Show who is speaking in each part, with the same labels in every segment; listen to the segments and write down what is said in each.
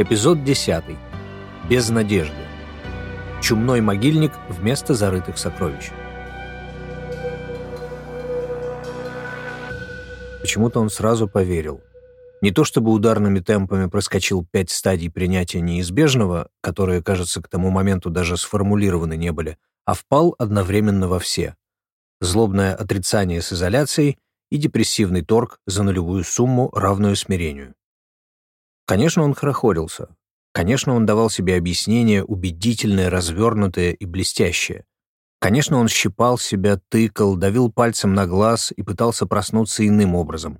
Speaker 1: Эпизод 10. Без надежды. Чумной могильник вместо зарытых сокровищ. Почему-то он сразу поверил. Не то чтобы ударными темпами проскочил пять стадий принятия неизбежного, которые, кажется, к тому моменту даже сформулированы не были, а впал одновременно во все. Злобное отрицание с изоляцией и депрессивный торг за нулевую сумму, равную смирению. Конечно, он хорохорился. Конечно, он давал себе объяснение убедительное, развернутое и блестящее. Конечно, он щипал себя, тыкал, давил пальцем на глаз и пытался проснуться иным образом.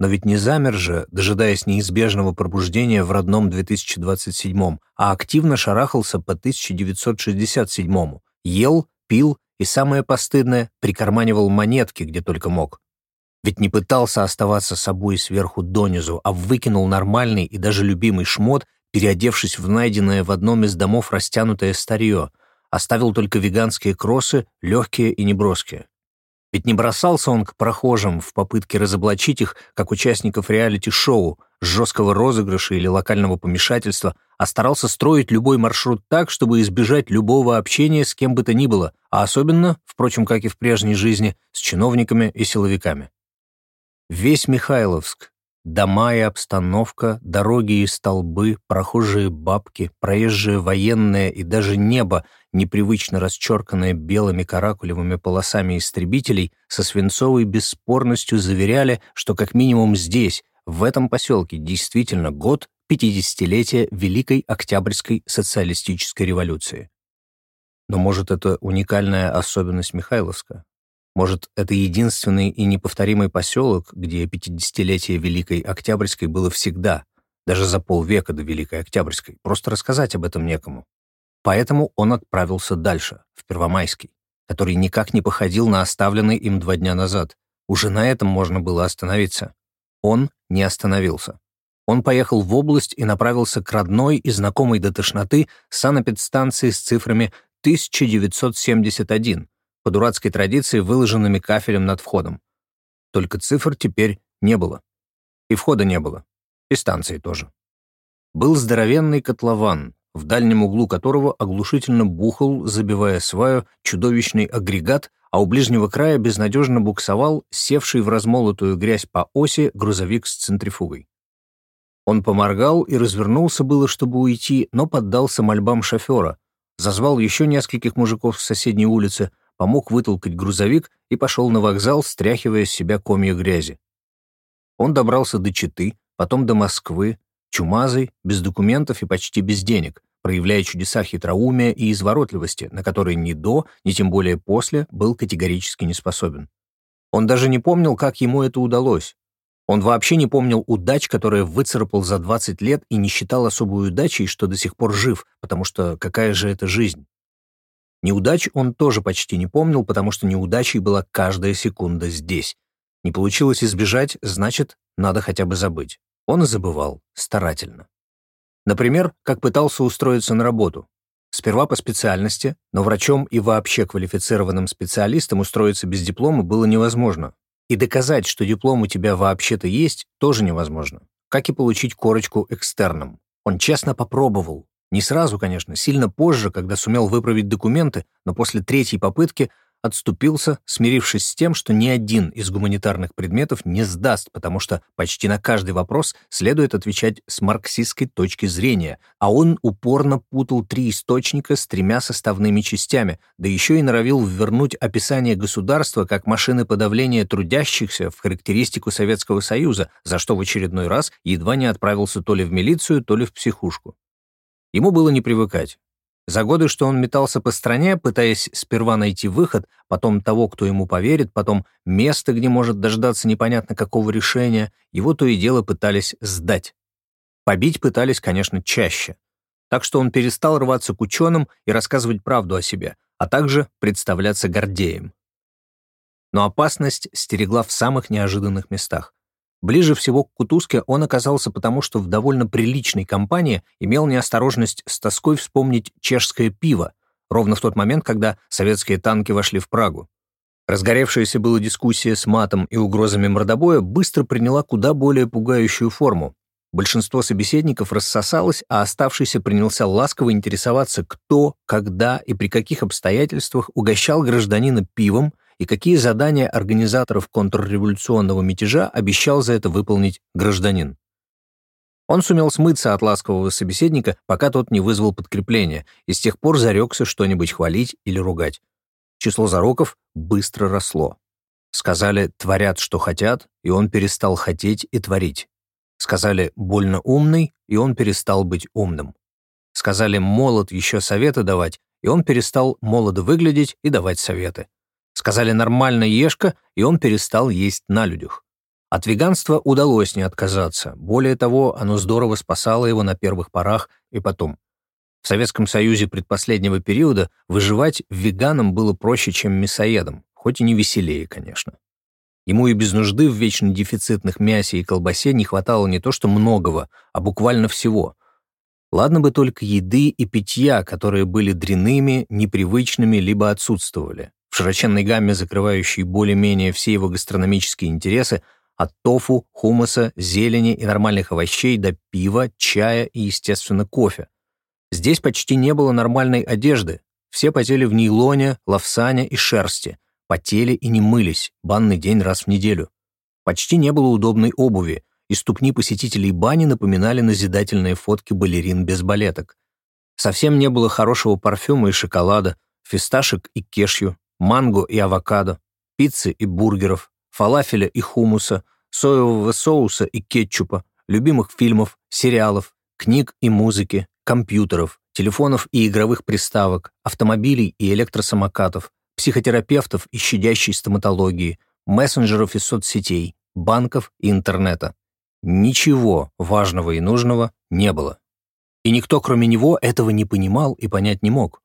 Speaker 1: Но ведь не замер же, дожидаясь неизбежного пробуждения в родном 2027 а активно шарахался по 1967 Ел, пил и, самое постыдное, прикарманивал монетки, где только мог. Ведь не пытался оставаться собой сверху донизу, а выкинул нормальный и даже любимый шмот, переодевшись в найденное в одном из домов растянутое старье, оставил только веганские кроссы, легкие и неброские. Ведь не бросался он к прохожим в попытке разоблачить их, как участников реалити-шоу, жесткого розыгрыша или локального помешательства, а старался строить любой маршрут так, чтобы избежать любого общения с кем бы то ни было, а особенно, впрочем, как и в прежней жизни, с чиновниками и силовиками. Весь Михайловск, дома и обстановка, дороги и столбы, прохожие бабки, проезжие военные и даже небо, непривычно расчерканное белыми каракулевыми полосами истребителей, со свинцовой бесспорностью заверяли, что как минимум здесь, в этом поселке, действительно год 50-летия Великой Октябрьской социалистической революции. Но, может, это уникальная особенность Михайловска? Может, это единственный и неповторимый поселок, где 50-летие Великой Октябрьской было всегда, даже за полвека до Великой Октябрьской. Просто рассказать об этом некому. Поэтому он отправился дальше, в Первомайский, который никак не походил на оставленный им два дня назад. Уже на этом можно было остановиться. Он не остановился. Он поехал в область и направился к родной и знакомой до тошноты санэпидстанции с цифрами 1971, по дурацкой традиции выложенными кафелем над входом. Только цифр теперь не было. И входа не было. И станции тоже. Был здоровенный котлован, в дальнем углу которого оглушительно бухал, забивая сваю, чудовищный агрегат, а у ближнего края безнадежно буксовал севший в размолотую грязь по оси грузовик с центрифугой. Он поморгал и развернулся было, чтобы уйти, но поддался мольбам шофера, зазвал еще нескольких мужиков с соседней улицы, помог вытолкать грузовик и пошел на вокзал, стряхивая с себя комья грязи. Он добрался до Читы, потом до Москвы, чумазый, без документов и почти без денег, проявляя чудеса хитроумия и изворотливости, на которые ни до, ни тем более после был категорически не способен. Он даже не помнил, как ему это удалось. Он вообще не помнил удач, которые выцарапал за 20 лет и не считал особой удачей, что до сих пор жив, потому что какая же это жизнь? Неудач он тоже почти не помнил, потому что неудачей была каждая секунда здесь. Не получилось избежать, значит, надо хотя бы забыть. Он забывал, старательно. Например, как пытался устроиться на работу. Сперва по специальности, но врачом и вообще квалифицированным специалистом устроиться без диплома было невозможно. И доказать, что диплом у тебя вообще-то есть, тоже невозможно. Как и получить корочку экстерном. Он честно попробовал, не сразу, конечно, сильно позже, когда сумел выправить документы, но после третьей попытки отступился, смирившись с тем, что ни один из гуманитарных предметов не сдаст, потому что почти на каждый вопрос следует отвечать с марксистской точки зрения, а он упорно путал три источника с тремя составными частями, да еще и норовил ввернуть описание государства как машины подавления трудящихся в характеристику Советского Союза, за что в очередной раз едва не отправился то ли в милицию, то ли в психушку. Ему было не привыкать. За годы, что он метался по стране, пытаясь сперва найти выход, потом того, кто ему поверит, потом место, где может дождаться непонятно какого решения, его то и дело пытались сдать. Побить пытались, конечно, чаще. Так что он перестал рваться к ученым и рассказывать правду о себе, а также представляться Гордеем. Но опасность стерегла в самых неожиданных местах. Ближе всего к Кутузке он оказался потому, что в довольно приличной компании имел неосторожность с тоской вспомнить чешское пиво, ровно в тот момент, когда советские танки вошли в Прагу. Разгоревшаяся была дискуссия с матом и угрозами мордобоя быстро приняла куда более пугающую форму. Большинство собеседников рассосалось, а оставшийся принялся ласково интересоваться, кто, когда и при каких обстоятельствах угощал гражданина пивом и какие задания организаторов контрреволюционного мятежа обещал за это выполнить гражданин. Он сумел смыться от ласкового собеседника, пока тот не вызвал подкрепление, и с тех пор зарекся что-нибудь хвалить или ругать. Число зароков быстро росло. Сказали «творят, что хотят», и он перестал хотеть и творить. Сказали «больно умный», и он перестал быть умным. Сказали «молод еще советы давать», и он перестал молодо выглядеть и давать советы. Сказали «нормально ешка», и он перестал есть на людях. От веганства удалось не отказаться. Более того, оно здорово спасало его на первых порах и потом. В Советском Союзе предпоследнего периода выживать веганом было проще, чем мясоедом, хоть и не веселее, конечно. Ему и без нужды в вечно дефицитных мясе и колбасе не хватало не то что многого, а буквально всего. Ладно бы только еды и питья, которые были дряными, непривычными, либо отсутствовали. В широченной гамме, закрывающей более-менее все его гастрономические интересы, от тофу, хумуса, зелени и нормальных овощей до пива, чая и, естественно, кофе. Здесь почти не было нормальной одежды. Все потели в нейлоне, лавсане и шерсти. Потели и не мылись, банный день раз в неделю. Почти не было удобной обуви, и ступни посетителей бани напоминали назидательные фотки балерин без балеток. Совсем не было хорошего парфюма и шоколада, фисташек и кешью, манго и авокадо, пиццы и бургеров, фалафеля и хумуса, соевого соуса и кетчупа, любимых фильмов, сериалов, книг и музыки, компьютеров, телефонов и игровых приставок, автомобилей и электросамокатов, психотерапевтов и щадящей стоматологии, мессенджеров и соцсетей, банков и интернета. Ничего важного и нужного не было. И никто, кроме него, этого не понимал и понять не мог.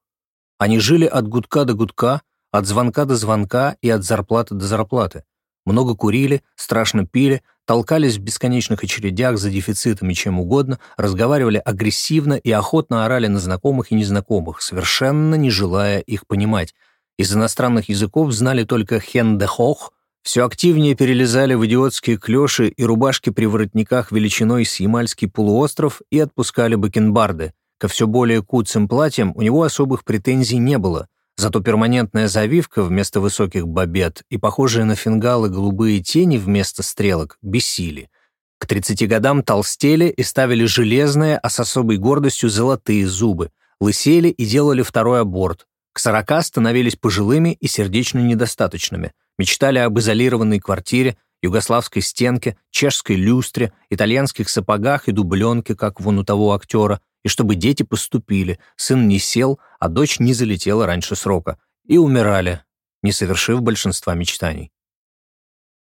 Speaker 1: Они жили от гудка до гудка, от звонка до звонка и от зарплаты до зарплаты. Много курили, страшно пили, толкались в бесконечных очередях за дефицитами чем угодно, разговаривали агрессивно и охотно орали на знакомых и незнакомых, совершенно не желая их понимать. Из иностранных языков знали только хен-де-хох, все активнее перелезали в идиотские клёши и рубашки при воротниках величиной с Ямальский полуостров и отпускали бакенбарды. Ко все более куцым платьям у него особых претензий не было — Зато перманентная завивка вместо высоких бобет и похожие на фингалы голубые тени вместо стрелок бесили. К 30 годам толстели и ставили железные, а с особой гордостью золотые зубы, лысели и делали второй аборт. К 40 становились пожилыми и сердечно недостаточными, мечтали об изолированной квартире, югославской стенке, чешской люстре, итальянских сапогах и дубленке, как вон у того актера, и чтобы дети поступили, сын не сел, а дочь не залетела раньше срока, и умирали, не совершив большинства мечтаний.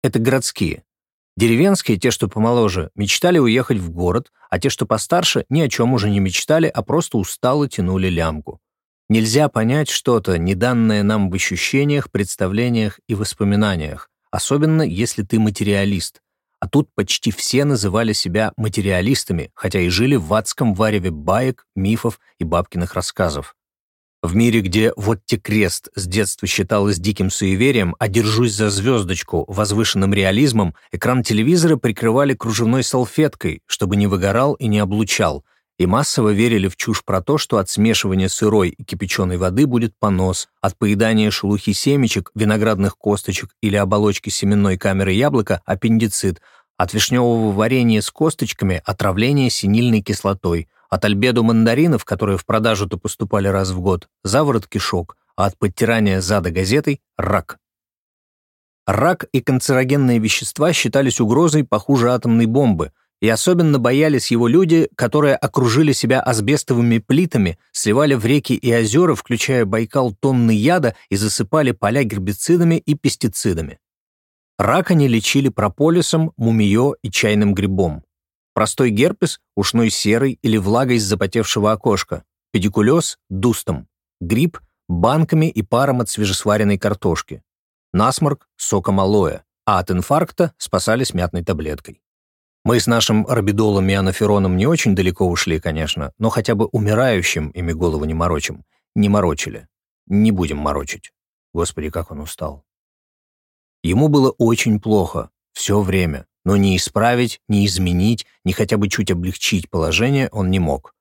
Speaker 1: Это городские. Деревенские, те, что помоложе, мечтали уехать в город, а те, что постарше, ни о чем уже не мечтали, а просто устало тянули лямку. Нельзя понять что-то, не данное нам в ощущениях, представлениях и воспоминаниях, особенно если ты материалист, а тут почти все называли себя материалистами, хотя и жили в адском вареве баек, мифов и бабкиных рассказов. В мире, где «вот те крест» с детства считалось диким суеверием, а «держусь за звездочку» возвышенным реализмом, экран телевизора прикрывали кружевной салфеткой, чтобы не выгорал и не облучал, и массово верили в чушь про то, что от смешивания сырой и кипяченой воды будет понос, от поедания шелухи семечек, виноградных косточек или оболочки семенной камеры яблока – аппендицит, от вишневого варенья с косточками – отравление синильной кислотой, от альбеду мандаринов, которые в продажу-то поступали раз в год – заворот кишок, а от подтирания зада газетой – рак. Рак и канцерогенные вещества считались угрозой похуже атомной бомбы, и особенно боялись его люди, которые окружили себя асбестовыми плитами, сливали в реки и озера, включая Байкал, тонны яда и засыпали поля гербицидами и пестицидами. Рак они лечили прополисом, мумиё и чайным грибом. Простой герпес – ушной серой или влагой из запотевшего окошка, педикулез – дустом, грипп – банками и паром от свежесваренной картошки, насморк – соком алоэ, а от инфаркта спасались мятной таблеткой. Мы с нашим орбидолом и анафероном не очень далеко ушли, конечно, но хотя бы умирающим ими голову не морочим. Не морочили. Не будем морочить. Господи, как он устал. Ему было очень плохо. Все время. но ни исправить, ни изменить, ни хотя бы чуть облегчить положение он не мог.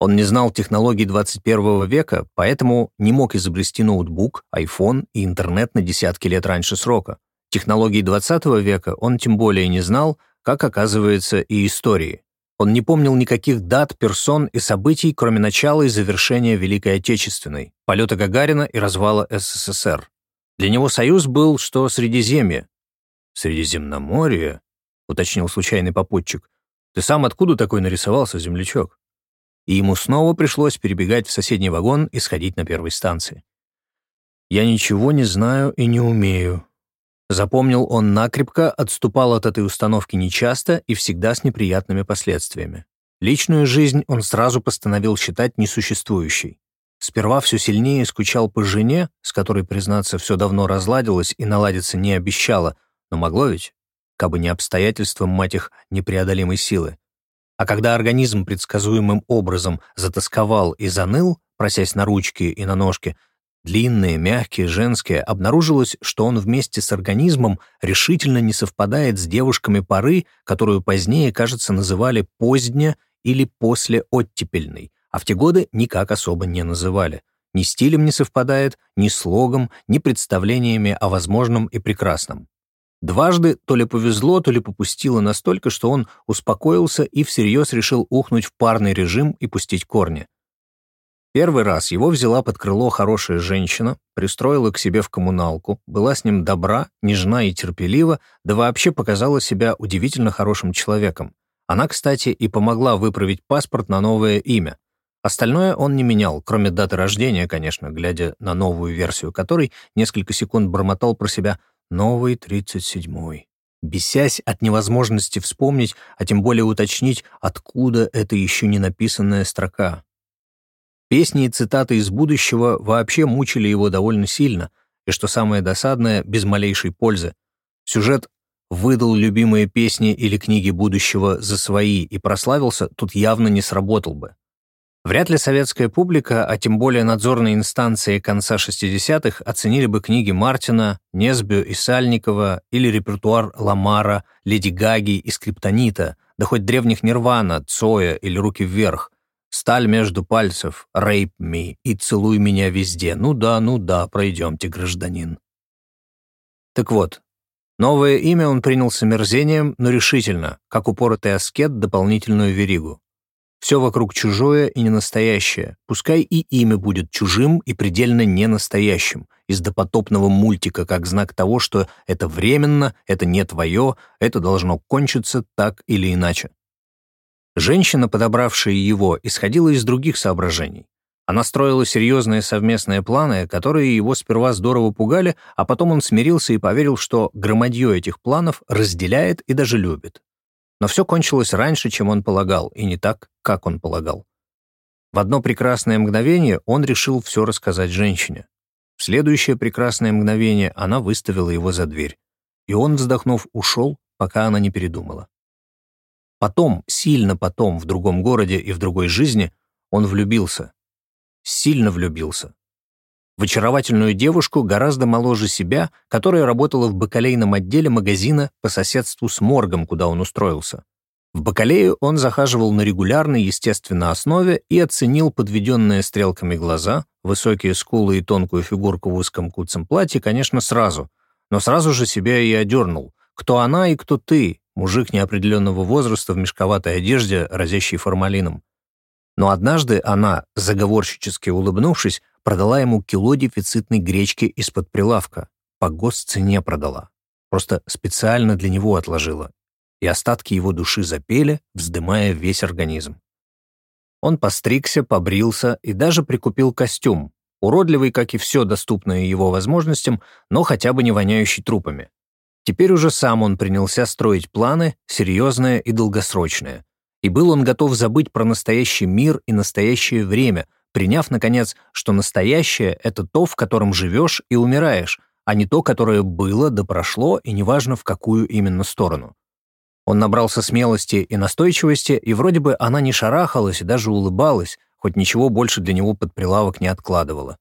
Speaker 1: Он не знал технологий 21 века, поэтому не мог изобрести ноутбук, iPhone и интернет на десятки лет раньше срока. Технологий 20 века он тем более не знал, как оказывается и истории. Он не помнил никаких дат, персон и событий, кроме начала и завершения Великой Отечественной, полета Гагарина и развала СССР. Для него Союз был, что Средиземье. «Средиземноморье?» — уточнил случайный попутчик. «Ты сам откуда такой нарисовался, землячок?» и ему снова пришлось перебегать в соседний вагон и сходить на первой станции. «Я ничего не знаю и не умею». Запомнил он накрепко, отступал от этой установки нечасто и всегда с неприятными последствиями. Личную жизнь он сразу постановил считать несуществующей. Сперва все сильнее скучал по жене, с которой, признаться, все давно разладилось и наладиться не обещало, но могло ведь, кабы не обстоятельствам, мать их, непреодолимой силы. А когда организм предсказуемым образом затасковал и заныл, просясь на ручки и на ножки, длинные, мягкие, женские, обнаружилось, что он вместе с организмом решительно не совпадает с девушками поры, которую позднее, кажется, называли поздне или после оттепельной, а в те годы никак особо не называли. Ни стилем не совпадает, ни слогом, ни представлениями о возможном и прекрасном. Дважды то ли повезло, то ли попустило настолько, что он успокоился и всерьез решил ухнуть в парный режим и пустить корни. Первый раз его взяла под крыло хорошая женщина, пристроила к себе в коммуналку, была с ним добра, нежна и терпелива, да вообще показала себя удивительно хорошим человеком. Она, кстати, и помогла выправить паспорт на новое имя. Остальное он не менял, кроме даты рождения, конечно, глядя на новую версию которой несколько секунд бормотал про себя – Новый тридцать седьмой. Бесясь от невозможности вспомнить, а тем более уточнить, откуда эта еще не написанная строка. Песни и цитаты из будущего вообще мучили его довольно сильно, и, что самое досадное, без малейшей пользы. Сюжет выдал любимые песни или книги будущего за свои и прославился, тут явно не сработал бы. Вряд ли советская публика, а тем более надзорные инстанции конца 60-х оценили бы книги Мартина, Несбю и Сальникова или репертуар Ламара, Леди Гаги и Скриптонита, да хоть древних Нирвана, Цоя или Руки вверх. Сталь между пальцев, «Rape me» и «Целуй меня везде». Ну да, ну да, пройдемте, гражданин. Так вот, новое имя он принял с омерзением, но решительно, как упоротый аскет дополнительную веригу. Все вокруг чужое и ненастоящее. Пускай и имя будет чужим и предельно ненастоящим, из допотопного мультика, как знак того, что это временно, это не твое, это должно кончиться так или иначе. Женщина, подобравшая его, исходила из других соображений. Она строила серьезные совместные планы, которые его сперва здорово пугали, а потом он смирился и поверил, что громадье этих планов разделяет и даже любит. Но все кончилось раньше, чем он полагал, и не так, как он полагал. В одно прекрасное мгновение он решил все рассказать женщине. В следующее прекрасное мгновение она выставила его за дверь. И он, вздохнув, ушел, пока она не передумала. Потом, сильно потом, в другом городе и в другой жизни, он влюбился. Сильно влюбился в очаровательную девушку гораздо моложе себя, которая работала в бакалейном отделе магазина по соседству с моргом, куда он устроился. В бакалею он захаживал на регулярной, естественной основе и оценил подведенные стрелками глаза, высокие скулы и тонкую фигурку в узком куцем платье, конечно, сразу, но сразу же себя и одернул. Кто она и кто ты, мужик неопределенного возраста в мешковатой одежде, разящей формалином. Но однажды она, заговорщически улыбнувшись, продала ему кило дефицитной гречки из-под прилавка. По госцене продала. Просто специально для него отложила. И остатки его души запели, вздымая весь организм. Он постригся, побрился и даже прикупил костюм, уродливый, как и все доступное его возможностям, но хотя бы не воняющий трупами. Теперь уже сам он принялся строить планы, серьезные и долгосрочные. И был он готов забыть про настоящий мир и настоящее время, приняв, наконец, что настоящее — это то, в котором живешь и умираешь, а не то, которое было да прошло, и неважно, в какую именно сторону. Он набрался смелости и настойчивости, и вроде бы она не шарахалась и даже улыбалась, хоть ничего больше для него под прилавок не откладывала.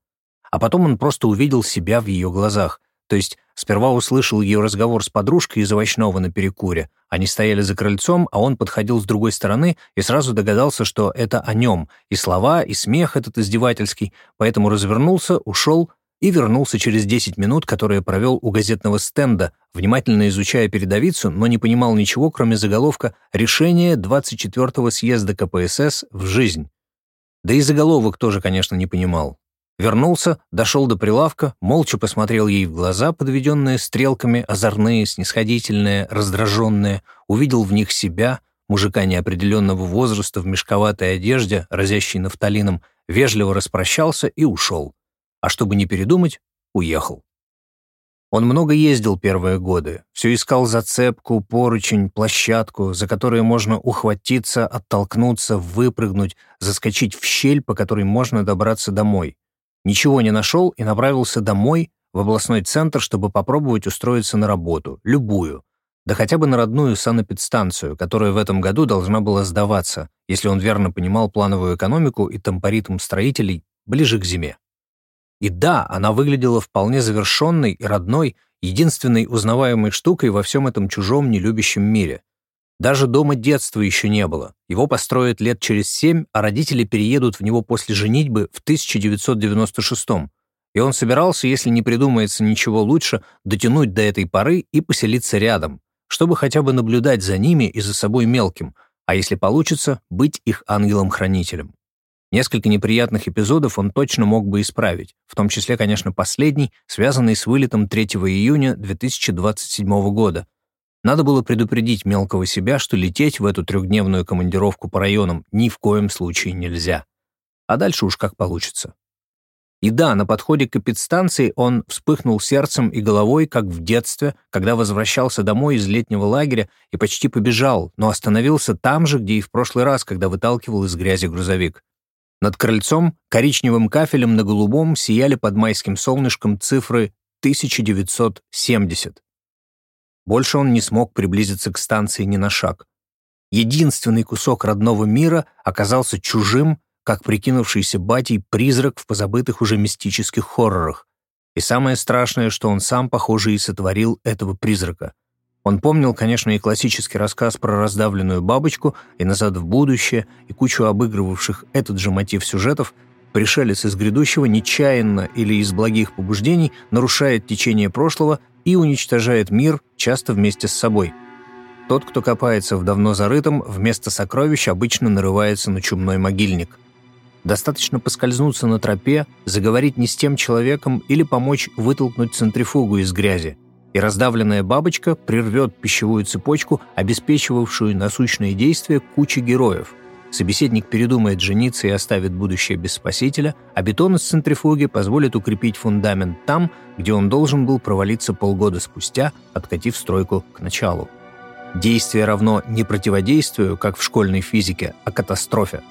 Speaker 1: А потом он просто увидел себя в ее глазах, То есть сперва услышал ее разговор с подружкой из овощного на перекуре. Они стояли за крыльцом, а он подходил с другой стороны и сразу догадался, что это о нем. И слова, и смех этот издевательский. Поэтому развернулся, ушел и вернулся через 10 минут, которые провел у газетного стенда, внимательно изучая передовицу, но не понимал ничего, кроме заголовка «Решение 24-го съезда КПСС в жизнь». Да и заголовок тоже, конечно, не понимал. Вернулся, дошел до прилавка, молча посмотрел ей в глаза, подведенные стрелками, озорные, снисходительные, раздраженные, увидел в них себя, мужика неопределенного возраста в мешковатой одежде, разящей нафталином, вежливо распрощался и ушел а чтобы не передумать, уехал. Он много ездил первые годы, все искал зацепку, поручень, площадку, за которую можно ухватиться, оттолкнуться, выпрыгнуть, заскочить в щель, по которой можно добраться домой. Ничего не нашел и направился домой, в областной центр, чтобы попробовать устроиться на работу, любую, да хотя бы на родную санэпидстанцию, которая в этом году должна была сдаваться, если он верно понимал плановую экономику и темпоритм строителей ближе к зиме. И да, она выглядела вполне завершенной и родной, единственной узнаваемой штукой во всем этом чужом нелюбящем мире. Даже дома детства еще не было. Его построят лет через семь, а родители переедут в него после женитьбы в 1996 -м. И он собирался, если не придумается ничего лучше, дотянуть до этой поры и поселиться рядом, чтобы хотя бы наблюдать за ними и за собой мелким, а если получится, быть их ангелом-хранителем. Несколько неприятных эпизодов он точно мог бы исправить, в том числе, конечно, последний, связанный с вылетом 3 июня 2027 года. Надо было предупредить мелкого себя, что лететь в эту трехдневную командировку по районам ни в коем случае нельзя. А дальше уж как получится. И да, на подходе к эпидстанции он вспыхнул сердцем и головой, как в детстве, когда возвращался домой из летнего лагеря и почти побежал, но остановился там же, где и в прошлый раз, когда выталкивал из грязи грузовик. Над крыльцом коричневым кафелем на голубом сияли под майским солнышком цифры 1970. Больше он не смог приблизиться к станции ни на шаг. Единственный кусок родного мира оказался чужим, как прикинувшийся батей призрак в позабытых уже мистических хоррорах. И самое страшное, что он сам, похоже, и сотворил этого призрака. Он помнил, конечно, и классический рассказ про раздавленную бабочку, и «Назад в будущее», и кучу обыгрывавших этот же мотив сюжетов. Пришелец из грядущего нечаянно или из благих побуждений нарушает течение прошлого и уничтожает мир, часто вместе с собой. Тот, кто копается в давно зарытом, вместо сокровищ обычно нарывается на чумной могильник. Достаточно поскользнуться на тропе, заговорить не с тем человеком или помочь вытолкнуть центрифугу из грязи – и раздавленная бабочка прервет пищевую цепочку, обеспечивавшую насущные действия кучи героев. Собеседник передумает жениться и оставит будущее без спасителя, а бетон из центрифуги позволит укрепить фундамент там, где он должен был провалиться полгода спустя, откатив стройку к началу. Действие равно не противодействию, как в школьной физике, а катастрофе.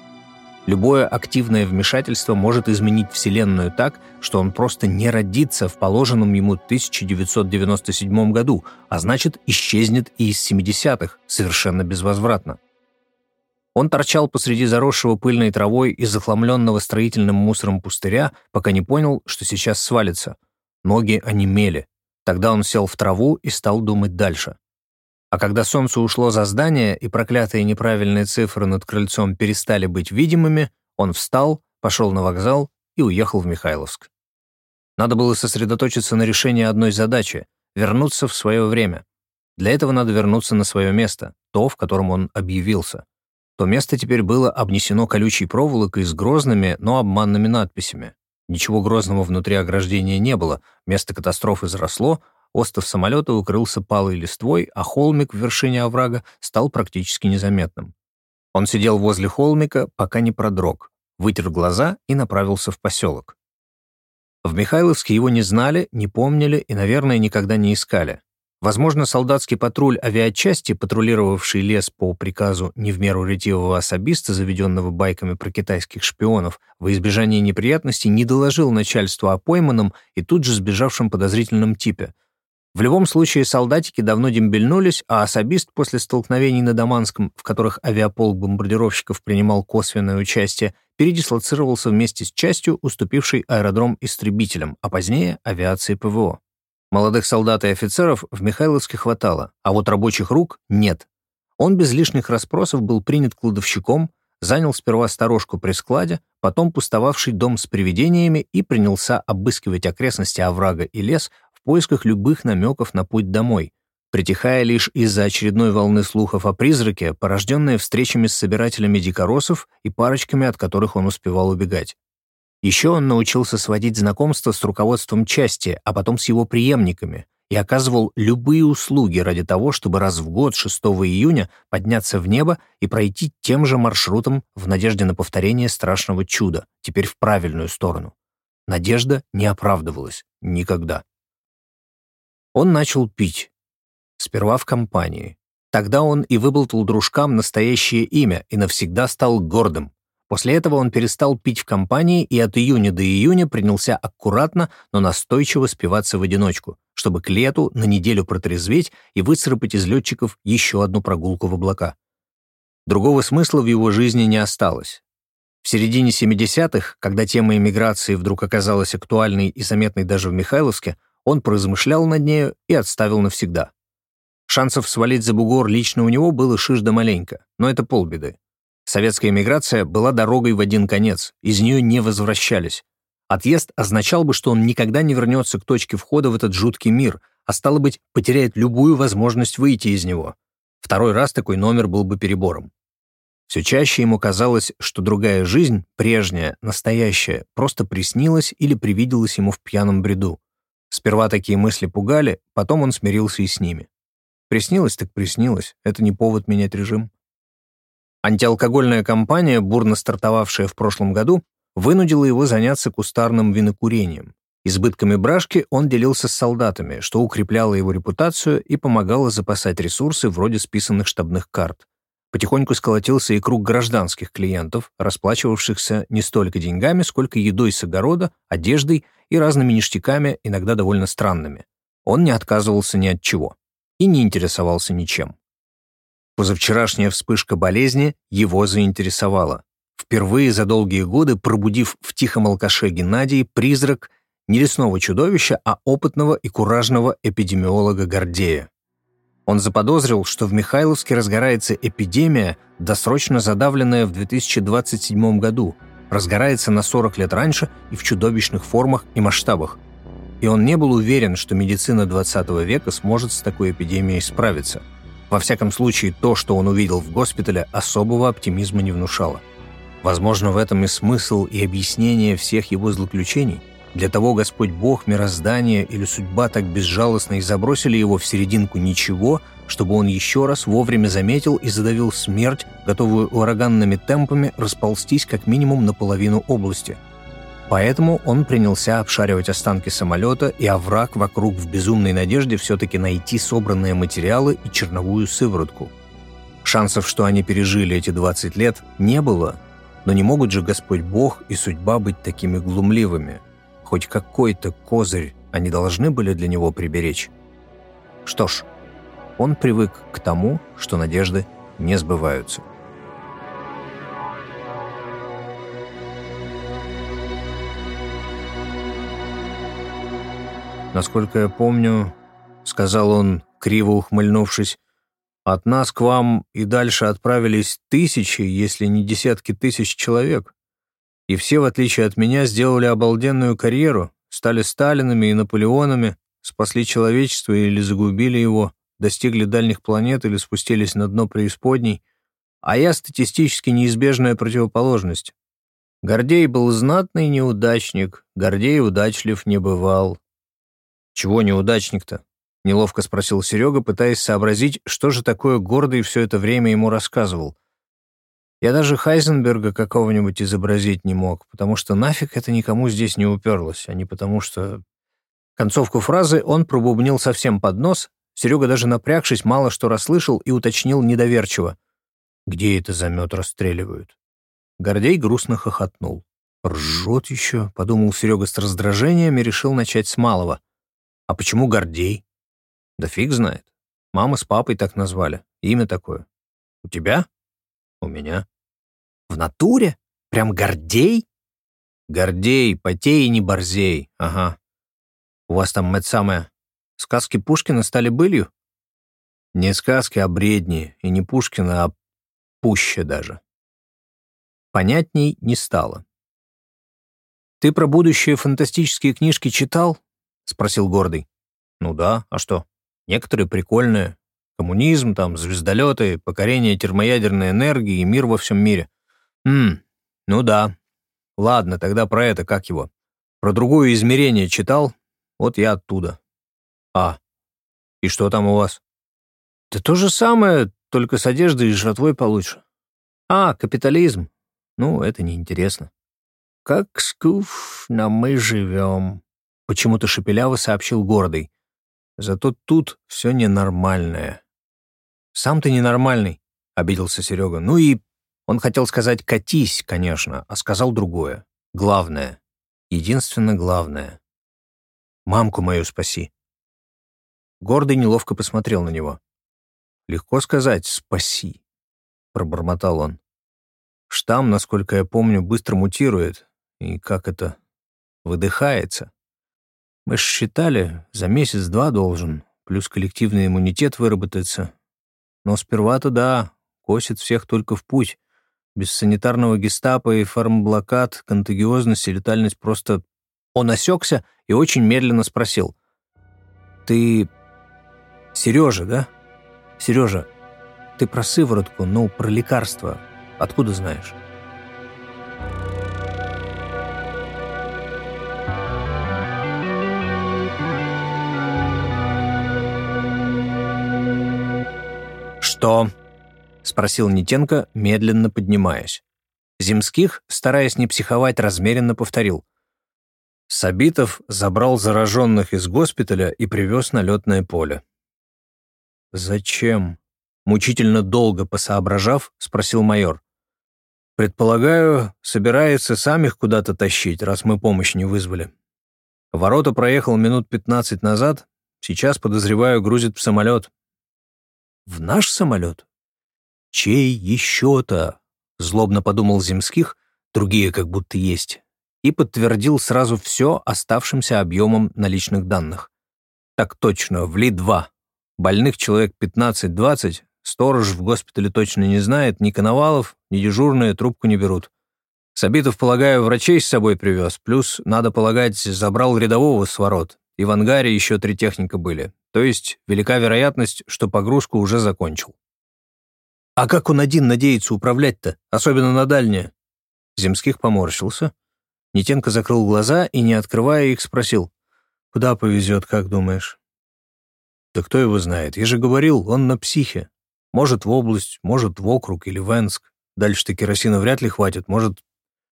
Speaker 1: Любое активное вмешательство может изменить Вселенную так, что он просто не родится в положенном ему 1997 году, а значит, исчезнет и из 70-х, совершенно безвозвратно. Он торчал посреди заросшего пыльной травой и захламленного строительным мусором пустыря, пока не понял, что сейчас свалится. Ноги онемели. Тогда он сел в траву и стал думать дальше. А когда солнце ушло за здание и проклятые неправильные цифры над крыльцом перестали быть видимыми, он встал, пошел на вокзал и уехал в Михайловск. Надо было сосредоточиться на решении одной задачи — вернуться в свое время. Для этого надо вернуться на свое место, то, в котором он объявился. То место теперь было обнесено колючей проволокой с грозными, но обманными надписями. Ничего грозного внутри ограждения не было, место катастрофы заросло, Остов самолета укрылся палой листвой, а холмик в вершине оврага стал практически незаметным. Он сидел возле холмика, пока не продрог, вытер глаза и направился в поселок. В Михайловске его не знали, не помнили и, наверное, никогда не искали. Возможно, солдатский патруль авиачасти, патрулировавший лес по приказу не в меру ретивого особиста, заведенного байками про китайских шпионов, во избежание неприятностей не доложил начальству о пойманном и тут же сбежавшем подозрительном типе — в любом случае, солдатики давно дембельнулись, а особист после столкновений на Даманском, в которых авиаполк бомбардировщиков принимал косвенное участие, передислоцировался вместе с частью, уступившей аэродром истребителям, а позднее — авиации ПВО. Молодых солдат и офицеров в Михайловске хватало, а вот рабочих рук нет. Он без лишних расспросов был принят кладовщиком, занял сперва сторожку при складе, потом пустовавший дом с привидениями и принялся обыскивать окрестности оврага и лес в поисках любых намеков на путь домой, притихая лишь из-за очередной волны слухов о призраке, порожденной встречами с собирателями дикоросов и парочками, от которых он успевал убегать. Еще он научился сводить знакомства с руководством части, а потом с его преемниками, и оказывал любые услуги ради того, чтобы раз в год 6 июня подняться в небо и пройти тем же маршрутом в надежде на повторение страшного чуда, теперь в правильную сторону. Надежда не оправдывалась. Никогда. Он начал пить. Сперва в компании. Тогда он и выболтал дружкам настоящее имя и навсегда стал гордым, После этого он перестал пить в компании и от июня до июня принялся аккуратно, но настойчиво спиваться в одиночку, чтобы к лету на неделю протрезветь и выцарапать из летчиков еще одну прогулку в облака. Другого смысла в его жизни не осталось. В середине 70-х, когда тема эмиграции вдруг оказалась актуальной и заметной даже в Михайловске, он поразмышлял над нею и отставил навсегда. Шансов свалить за бугор лично у него было шиш да маленько, но это полбеды. Советская эмиграция была дорогой в один конец, из нее не возвращались. Отъезд означал бы, что он никогда не вернется к точке входа в этот жуткий мир, а стало быть, потеряет любую возможность выйти из него. Второй раз такой номер был бы перебором. Все чаще ему казалось, что другая жизнь, прежняя, настоящая, просто приснилась или привиделась ему в пьяном бреду. Сперва такие мысли пугали, потом он смирился и с ними. Приснилось так приснилось, это не повод менять режим. Антиалкогольная кампания, бурно стартовавшая в прошлом году, вынудила его заняться кустарным винокурением. Избытками брашки он делился с солдатами, что укрепляло его репутацию и помогало запасать ресурсы вроде списанных штабных карт. Потихоньку сколотился и круг гражданских клиентов, расплачивавшихся не столько деньгами, сколько едой с огорода, одеждой и разными ништяками, иногда довольно странными. Он не отказывался ни от чего и не интересовался ничем. Позавчерашняя вспышка болезни его заинтересовала. Впервые за долгие годы пробудив в тихом алкаше Геннадии призрак не лесного чудовища, а опытного и куражного эпидемиолога Гордея. Он заподозрил, что в Михайловске разгорается эпидемия, досрочно задавленная в 2027 году, разгорается на 40 лет раньше и в чудовищных формах и масштабах. И он не был уверен, что медицина 20 века сможет с такой эпидемией справиться – во всяком случае, то, что он увидел в госпитале, особого оптимизма не внушало. Возможно, в этом и смысл и объяснение всех его злоключений. Для того Господь Бог, мироздание или судьба так безжалостно и забросили его в серединку ничего, чтобы он еще раз вовремя заметил и задавил смерть, готовую ураганными темпами расползтись как минимум на половину области – Поэтому он принялся обшаривать останки самолета и овраг вокруг в безумной надежде все-таки найти собранные материалы и черновую сыворотку. Шансов, что они пережили эти 20 лет, не было, но не могут же Господь Бог и судьба быть такими глумливыми. Хоть какой-то козырь они должны были для него приберечь. Что ж, он привык к тому, что надежды не сбываются. Насколько я помню, — сказал он, криво ухмыльнувшись, — от нас к вам и дальше отправились тысячи, если не десятки тысяч человек. И все, в отличие от меня, сделали обалденную карьеру, стали Сталинами и Наполеонами, спасли человечество или загубили его, достигли дальних планет или спустились на дно преисподней, а я статистически неизбежная противоположность. Гордей был знатный неудачник, Гордей удачлив не бывал. «Чего неудачник-то?» — неловко спросил Серега, пытаясь сообразить, что же такое гордый все это время ему рассказывал. Я даже Хайзенберга какого-нибудь изобразить не мог, потому что нафиг это никому здесь не уперлось, а не потому что... Концовку фразы он пробубнил совсем под нос, Серега даже напрягшись, мало что расслышал и уточнил недоверчиво. «Где это замет расстреливают?» Гордей грустно хохотнул. «Ржет еще», — подумал Серега с раздражением и решил начать с малого. А почему Гордей? Да фиг знает. Мама с папой так назвали. Имя такое. У тебя? У меня. В натуре? Прям Гордей? Гордей, потей и не борзей. Ага. У вас там это самое Сказки Пушкина стали былью? Не сказки, а бредни, и не Пушкина, а пуще даже. Понятней не стало. «Ты про будущее фантастические книжки читал?» — спросил Гордый. «Ну да, а что? Некоторые прикольные. Коммунизм, там, звездолеты, покорение термоядерной энергии и мир во всем мире. Ммм, ну да. Ладно, тогда про это, как его? Про другое измерение читал? Вот я оттуда. А, и что там у вас? Да то же самое, только с одеждой и жратвой получше. А, капитализм. Ну, это неинтересно. Как скучно мы живем, почему-то шепеляво сообщил гордый. Зато тут все ненормальное. Сам ты ненормальный, обиделся Серега. Ну и он хотел сказать «катись», конечно, а сказал другое. Главное. Единственно главное. Мамку мою спаси. Гордый неловко посмотрел на него. «Легко сказать «спаси», — пробормотал он. «Штамм, насколько я помню, быстро мутирует, и как это, выдыхается. Мы ж считали, за месяц-два должен, плюс коллективный иммунитет выработается. Но сперва-то да, косит всех только в путь. Без санитарного гестапо и фармблокад, контагиозность и летальность просто... Он осекся и очень медленно спросил. «Ты Сережа, да? Сережа, ты про сыворотку, ну, про лекарство. Откуда знаешь?» «Что?» — спросил Нитенко, медленно поднимаясь. Земских, стараясь не психовать, размеренно повторил. Сабитов забрал зараженных из госпиталя и привез на летное поле. «Зачем?» — мучительно долго посоображав, спросил майор. «Предполагаю, собирается сам их куда-то тащить, раз мы помощь не вызвали. Ворота проехал минут пятнадцать назад, сейчас, подозреваю, грузит в самолет». «В наш самолет?» «Чей еще-то?» — злобно подумал Земских, другие как будто есть, и подтвердил сразу все оставшимся объемом наличных данных. Так точно, в Ли-2. Больных человек 15-20, сторож в госпитале точно не знает, ни Коновалов, ни дежурные трубку не берут. Сабитов, полагаю, врачей с собой привез, плюс, надо полагать, забрал рядового с ворот, и в ангаре еще три техника были. То есть велика вероятность, что погрузку уже закончил. А как он один надеется управлять-то, особенно на дальнее? Земских поморщился. Нитенко закрыл глаза и, не открывая их, спросил. «Куда повезет, как думаешь?» «Да кто его знает? Я же говорил, он на психе. Может, в область, может, в округ или в Энск. Дальше-то керосина вряд ли хватит. Может,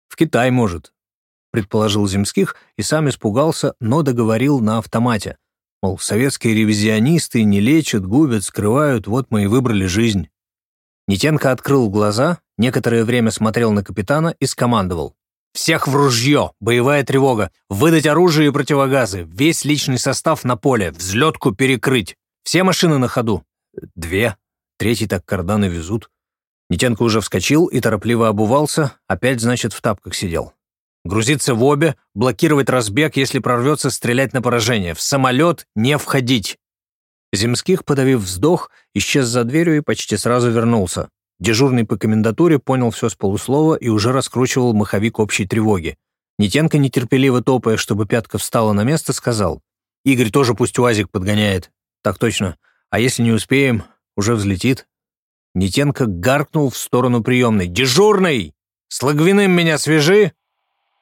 Speaker 1: в Китай может», — предположил Земских и сам испугался, но договорил на автомате. Мол, советские ревизионисты не лечат, губят, скрывают, вот мы и выбрали жизнь. Нитенко открыл глаза, некоторое время смотрел на капитана и скомандовал. «Всех в ружье! Боевая тревога! Выдать оружие и противогазы! Весь личный состав на поле! Взлетку перекрыть! Все машины на ходу!» «Две. Третий так карданы везут». Нитенко уже вскочил и торопливо обувался, опять, значит, в тапках сидел. Грузиться в обе, блокировать разбег, если прорвется, стрелять на поражение. В самолет не входить. Земских, подавив вздох, исчез за дверью и почти сразу вернулся. Дежурный по комендатуре понял все с полуслова и уже раскручивал маховик общей тревоги. Нитенко, нетерпеливо топая, чтобы пятка встала на место, сказал. «Игорь тоже пусть УАЗик подгоняет». «Так точно. А если не успеем, уже взлетит». Нитенко гаркнул в сторону приемной. «Дежурный! С Лагвиным меня свяжи!»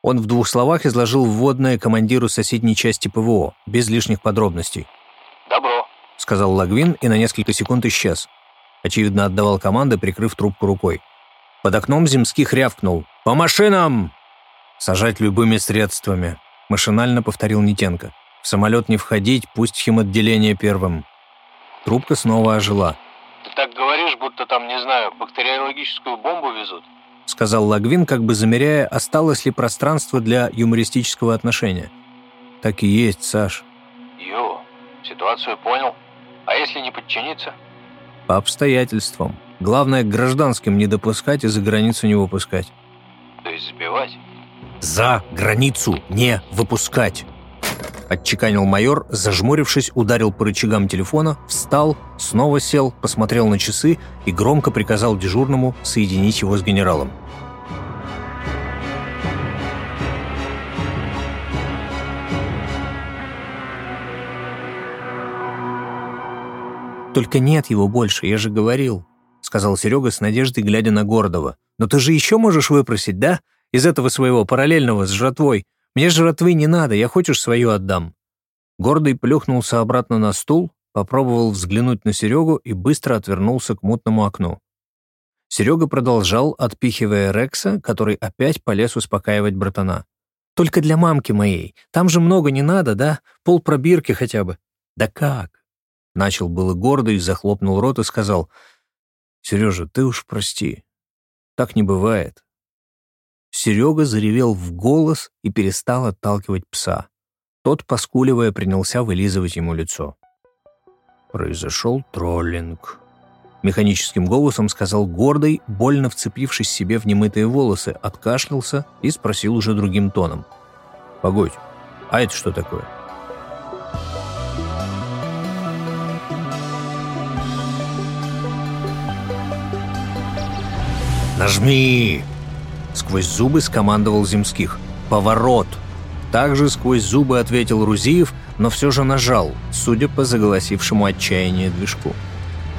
Speaker 1: Он в двух словах изложил вводное командиру соседней части ПВО, без лишних подробностей.
Speaker 2: «Добро», —
Speaker 1: сказал Лагвин и на несколько секунд исчез. Очевидно, отдавал команды, прикрыв трубку рукой. Под окном Земских рявкнул. «По машинам!» «Сажать любыми средствами», — машинально повторил Нитенко. «В самолет не входить, пусть химотделение первым». Трубка снова ожила.
Speaker 2: «Ты так говоришь, будто там, не знаю, бактериологическую бомбу везут?»
Speaker 1: — сказал Лагвин, как бы замеряя, осталось ли пространство для юмористического отношения. «Так и есть, Саш».
Speaker 2: «Ю, ситуацию понял. А если не подчиниться?»
Speaker 1: «По обстоятельствам. Главное, к гражданским не допускать и за границу не выпускать».
Speaker 2: «То есть сбивать?»
Speaker 1: «За границу не выпускать!» — отчеканил майор, зажмурившись, ударил по рычагам телефона, встал, снова сел, посмотрел на часы и громко приказал дежурному соединить его с генералом. «Только нет его больше, я же говорил», — сказал Серега с надеждой, глядя на Гордова. «Но ты же еще можешь выпросить, да? Из этого своего параллельного с жратвой. Мне жратвы не надо, я хочешь свою отдам». Гордый плюхнулся обратно на стул, попробовал взглянуть на Серегу и быстро отвернулся к мутному окну. Серега продолжал, отпихивая Рекса, который опять полез успокаивать братана. «Только для мамки моей. Там же много не надо, да? Пол пробирки хотя бы». «Да как? Начал было гордый, захлопнул рот и сказал, «Сережа, ты уж прости. Так не бывает». Серега заревел в голос и перестал отталкивать пса. Тот, поскуливая, принялся вылизывать ему лицо. «Произошел троллинг», — механическим голосом сказал гордый, больно вцепившись себе в немытые волосы, откашлялся и спросил уже другим тоном. «Погодь, а это что такое?» «Нажми!» Сквозь зубы скомандовал Земских. «Поворот!» Также сквозь зубы ответил Рузиев, но все же нажал, судя по заголосившему отчаянию движку.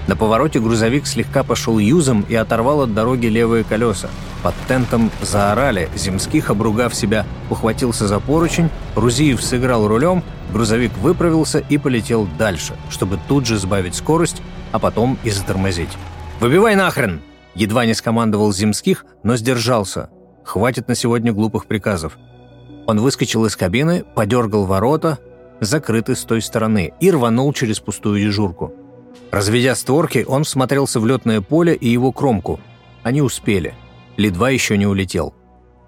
Speaker 1: На повороте грузовик слегка пошел юзом и оторвал от дороги левые колеса. Под тентом заорали, Земских, обругав себя, ухватился за поручень, Рузиев сыграл рулем, грузовик выправился и полетел дальше, чтобы тут же сбавить скорость, а потом и затормозить. «Выбивай нахрен!» Едва не скомандовал Земских, но сдержался. Хватит на сегодня глупых приказов. Он выскочил из кабины, подергал ворота, закрыты с той стороны, и рванул через пустую дежурку. Разведя створки, он всмотрелся в летное поле и его кромку. Они успели. Лидва еще не улетел.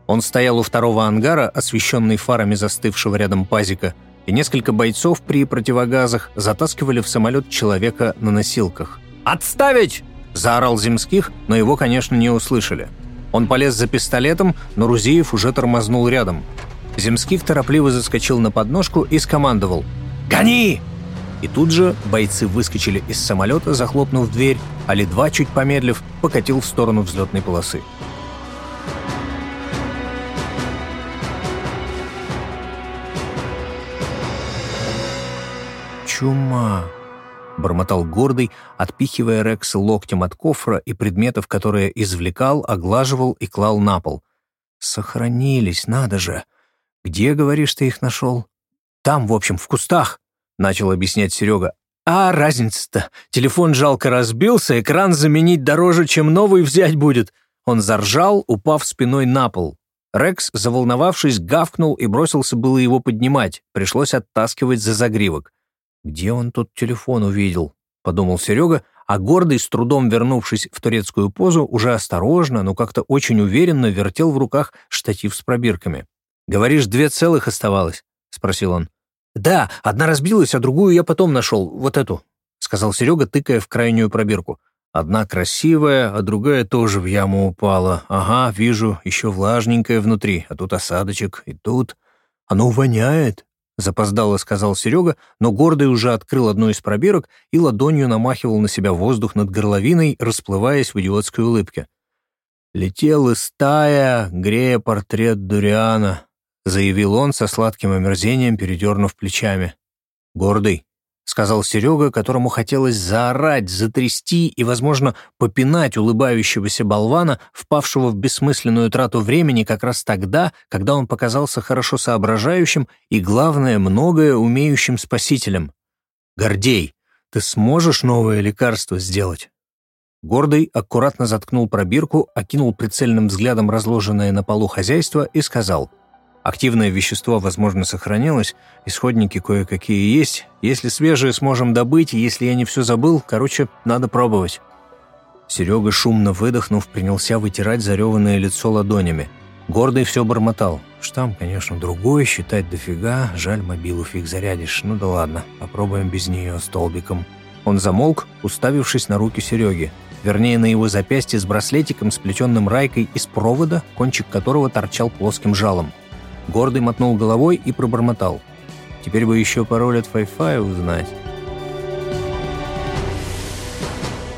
Speaker 1: Он стоял у второго ангара, освещенный фарами застывшего рядом пазика, и несколько бойцов при противогазах затаскивали в самолет человека на носилках. «Отставить!» Заорал Земских, но его, конечно, не услышали. Он полез за пистолетом, но Рузиев уже тормознул рядом. Земских торопливо заскочил на подножку и скомандовал «Гони!». И тут же бойцы выскочили из самолета, захлопнув дверь, а Ли-2, чуть помедлив, покатил в сторону взлетной полосы. «Чума!» Бормотал гордый, отпихивая Рекса локтем от кофра и предметов, которые извлекал, оглаживал и клал на пол. «Сохранились, надо же! Где, говоришь, ты их нашел?» «Там, в общем, в кустах», — начал объяснять Серега. «А разница-то? Телефон жалко разбился, экран заменить дороже, чем новый взять будет». Он заржал, упав спиной на пол. Рекс, заволновавшись, гавкнул и бросился было его поднимать. Пришлось оттаскивать за загривок. «Где он тот телефон увидел?» — подумал Серега, а гордый, с трудом вернувшись в турецкую позу, уже осторожно, но как-то очень уверенно вертел в руках штатив с пробирками. «Говоришь, две целых оставалось?» — спросил он. «Да, одна разбилась, а другую я потом нашел, вот эту», — сказал Серега, тыкая в крайнюю пробирку. «Одна красивая, а другая тоже в яму упала. Ага, вижу, еще влажненькая внутри, а тут осадочек, и тут...» «Оно воняет», Запоздало сказал Серега, но гордый уже открыл одну из пробирок и ладонью намахивал на себя воздух над горловиной, расплываясь в идиотской улыбке. «Летел из стая, грея портрет Дуриана», — заявил он со сладким омерзением, передернув плечами. «Гордый, сказал Серега, которому хотелось заорать, затрясти и, возможно, попинать улыбающегося болвана, впавшего в бессмысленную трату времени как раз тогда, когда он показался хорошо соображающим и, главное, многое умеющим спасителем. «Гордей, ты сможешь новое лекарство сделать?» Гордый аккуратно заткнул пробирку, окинул прицельным взглядом разложенное на полу хозяйство и сказал — Активное вещество, возможно, сохранилось, исходники кое-какие есть. Если свежие сможем добыть, если я не все забыл, короче, надо пробовать». Серега, шумно выдохнув, принялся вытирать зареванное лицо ладонями. Гордый все бормотал. Штамм, конечно, другой, считать дофига, жаль, мобилу фиг зарядишь. Ну да ладно, попробуем без нее столбиком. Он замолк, уставившись на руки Сереги. Вернее, на его запястье с браслетиком, сплетенным райкой из провода, кончик которого торчал плоским жалом. Гордый мотнул головой и пробормотал. Теперь бы еще пароль от Wi-Fi узнать.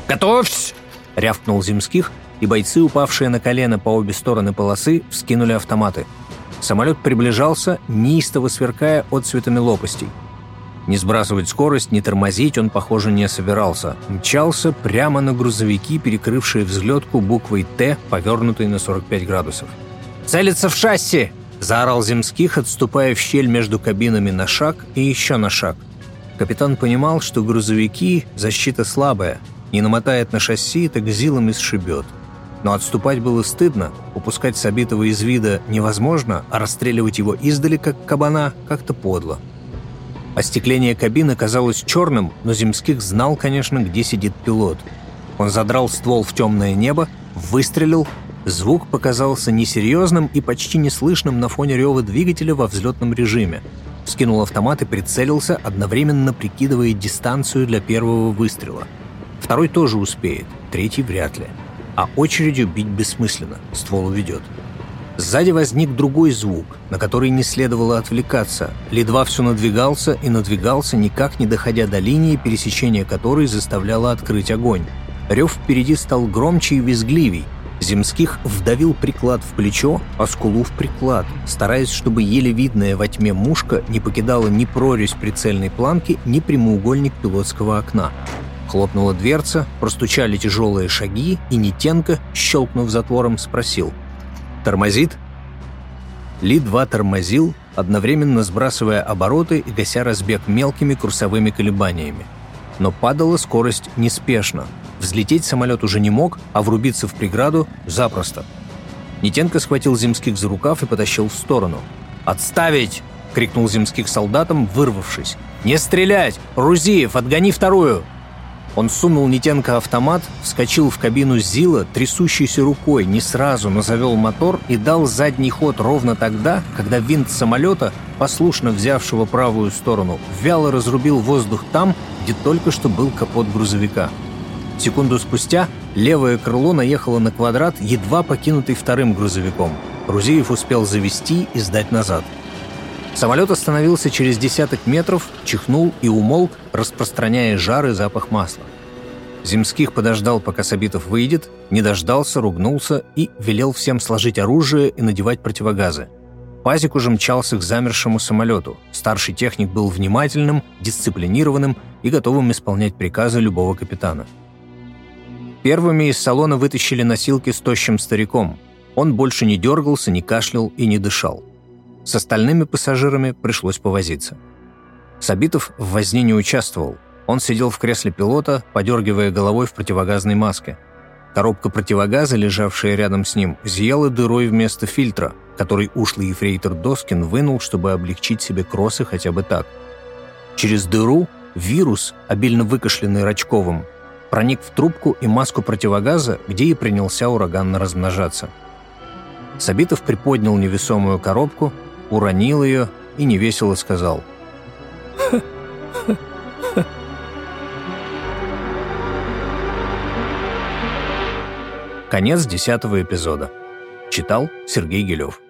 Speaker 1: «Готовься!» — рявкнул Земских, и бойцы, упавшие на колено по обе стороны полосы, вскинули автоматы. Самолет приближался, неистово сверкая отцветами лопастей. Не сбрасывать скорость, не тормозить он, похоже, не собирался. Мчался прямо на грузовики, перекрывшие взлетку буквой «Т», повернутой на 45 градусов. «Целится в шасси!» – заорал Земских, отступая в щель между кабинами на шаг и еще на шаг. Капитан понимал, что грузовики – защита слабая. Не намотает на шасси, так зилом и сшибет. Но отступать было стыдно, упускать Сабитова из вида невозможно, а расстреливать его издали, как кабана, как-то подло. Остекление кабины казалось черным, но Земских знал, конечно, где сидит пилот. Он задрал ствол в темное небо, выстрелил. Звук показался несерьезным и почти неслышным на фоне рева двигателя во взлетном режиме. Вскинул автомат и прицелился, одновременно прикидывая дистанцию для первого выстрела. Второй тоже успеет, третий вряд ли. А очередью бить бессмысленно, ствол уведет. Сзади возник другой звук, на который не следовало отвлекаться. Ли-2 все надвигался и надвигался, никак не доходя до линии, пересечения которой заставляло открыть огонь. Рев впереди стал громче и визгливей. Земских вдавил приклад в плечо, а скулу в приклад, стараясь, чтобы еле видная во тьме мушка не покидала ни прорезь прицельной планки, ни прямоугольник пилотского окна. Хлопнула дверца, простучали тяжелые шаги, и Нитенко, щелкнув затвором, спросил — Тормозит? Ли-2 тормозил, одновременно сбрасывая обороты и гася разбег мелкими курсовыми колебаниями. Но падала скорость неспешно. Взлететь самолет уже не мог, а врубиться в преграду – запросто. Нитенко схватил Земских за рукав и потащил в сторону. «Отставить!» – крикнул Земских солдатам, вырвавшись. «Не стрелять! Рузиев, отгони вторую!» Он сунул Нитенко автомат, вскочил в кабину Зила, трясущейся рукой, не сразу, но завел мотор и дал задний ход ровно тогда, когда винт самолета, послушно взявшего правую сторону, вяло разрубил воздух там, где только что был капот грузовика. Секунду спустя левое крыло наехало на квадрат, едва покинутый вторым грузовиком. Рузиев успел завести и сдать назад. Самолет остановился через десяток метров, чихнул и умолк, распространяя жар и запах масла. Земских подождал, пока Сабитов выйдет, не дождался, ругнулся и велел всем сложить оружие и надевать противогазы. Пазик уже мчался к замершему самолету. Старший техник был внимательным, дисциплинированным и готовым исполнять приказы любого капитана. Первыми из салона вытащили носилки с тощим стариком. Он больше не дергался, не кашлял и не дышал. С остальными пассажирами пришлось повозиться. Сабитов в возне не участвовал. Он сидел в кресле пилота, подергивая головой в противогазной маске. Коробка противогаза, лежавшая рядом с ним, зияла дырой вместо фильтра, который ушлый ефрейтор Доскин вынул, чтобы облегчить себе кроссы хотя бы так. Через дыру вирус, обильно выкашленный Рачковым, проник в трубку и маску противогаза, где и принялся ураганно размножаться. Сабитов приподнял невесомую коробку, уронил ее и невесело сказал. Конец десятого эпизода. Читал Сергей Гелев.